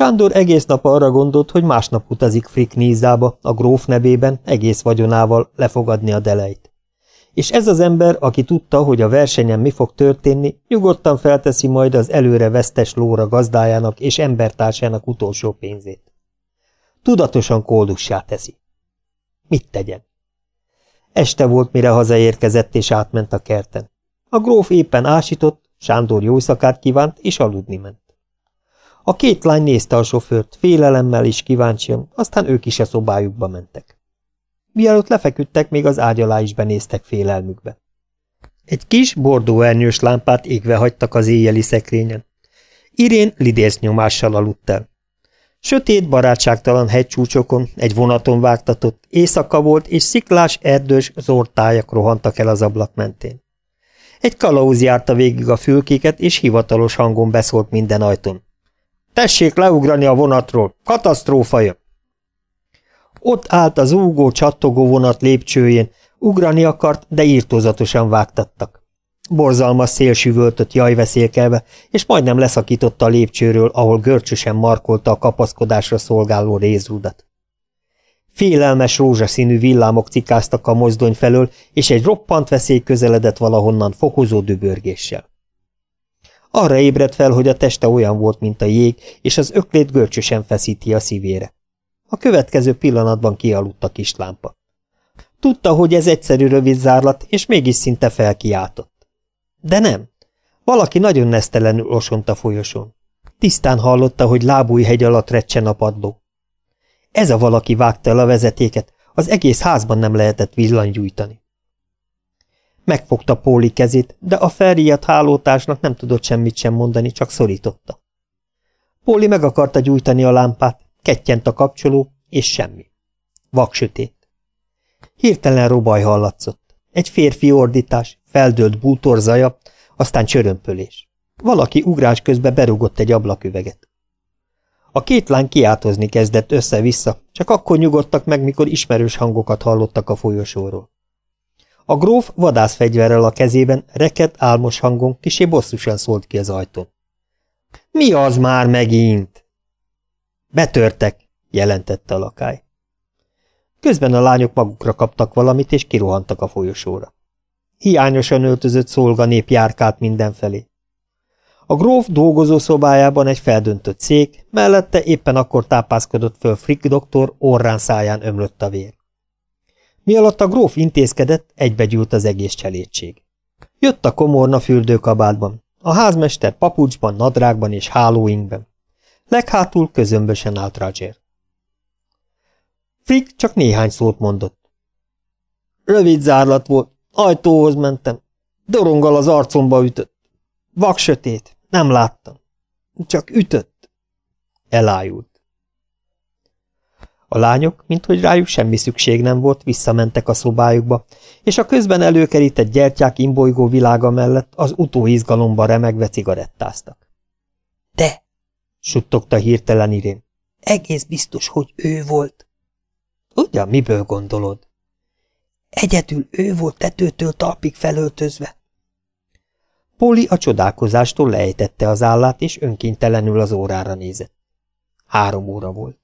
Sándor egész nap arra gondolt, hogy másnap utazik Frick Nízába, a gróf nevében, egész vagyonával lefogadni a delejt. És ez az ember, aki tudta, hogy a versenyen mi fog történni, nyugodtan felteszi majd az előre vesztes lóra gazdájának és embertársának utolsó pénzét. Tudatosan koldussá teszi. Mit tegyen? Este volt, mire hazaérkezett és átment a kerten. A gróf éppen ásított, Sándor jó szakát kívánt, és aludni ment. A két lány nézte a sofőrt, félelemmel is kíváncsian, aztán ők is a szobájukba mentek. Mielőtt lefeküdtek, még az ágy alá is benéztek félelmükbe. Egy kis bordó ernyős lámpát égve hagytak az éjjeli szekrényen. Irén lidérsz nyomással aludt el. Sötét, barátságtalan hegycsúcsokon, egy vonaton vágtatott, éjszaka volt, és sziklás, erdős, zortájak rohantak el az ablak mentén. Egy kalauz járta végig a fülkéket, és hivatalos hangon beszólt minden ajtón. Tessék leugrani a vonatról, katasztrófa jön! Ott állt az úgó, csattogó vonat lépcsőjén, ugrani akart, de írtózatosan vágtattak. Borzalmas szél süvöltött jajveszélkelve, és majdnem leszakította a lépcsőről, ahol görcsösen markolta a kapaszkodásra szolgáló rézrudat. Félelmes rózsaszínű villámok cikáztak a mozdony felől, és egy roppant veszély közeledett valahonnan fokozó dübörgéssel. Arra ébredt fel, hogy a teste olyan volt, mint a jég, és az öklét görcsösen feszíti a szívére. A következő pillanatban kialudt a kis lámpa. Tudta, hogy ez egyszerű rövid zárlat, és mégis szinte felkiáltott. De nem. Valaki nagyon nesztelenül osont a folyosón. Tisztán hallotta, hogy lábújhegy alatt recsen a padló. Ez a valaki vágta el a vezetéket, az egész házban nem lehetett villanygyújtani. Megfogta Póli kezét, de a felriadt hálótársnak nem tudott semmit sem mondani, csak szorította. Póli meg akarta gyújtani a lámpát, kettyent a kapcsoló, és semmi. Vaksötét. Hirtelen robaj hallatszott. Egy férfi ordítás, feldőlt bútor zaja, aztán csörömpölés. Valaki ugrás közben berugott egy ablaküveget. A két lány kiáltozni kezdett össze-vissza, csak akkor nyugodtak meg, mikor ismerős hangokat hallottak a folyosóról. A gróf vadászfegyverrel a kezében, reket álmos hangon kisé bosszusan szólt ki az ajtón. – Mi az már megint? – Betörtek, jelentette a lakály. Közben a lányok magukra kaptak valamit, és kirohantak a folyosóra. Hiányosan öltözött szolganép járkált mindenfelé. A gróf dolgozó szobájában egy feldöntött szék, mellette éppen akkor tápászkodott föl Frick doktor, orrán száján ömlött a vér. Mi alatt a gróf intézkedett, egybegyűlt az egész cselédség. Jött a komorna fürdőkabátban, a házmester papucsban, nadrágban és hálóinkben. Leghátul közömbösen állt Roger. Frick csak néhány szót mondott. Rövid zárlat volt, ajtóhoz mentem. Doronggal az arcomba ütött. Vak sötét, nem láttam. Csak ütött. Elájult. A lányok, minthogy rájuk semmi szükség nem volt, visszamentek a szobájukba, és a közben előkerített gyertyák imbolygó világa mellett az utóizgalomba remegve cigarettáztak. – De! – suttogta hirtelen Irén. – Egész biztos, hogy ő volt. – Ugyan, miből gondolod? – Egyedül ő volt tetőtől talpig felöltözve. Póli a csodálkozástól lejtette az állát, és önkéntelenül az órára nézett. Három óra volt.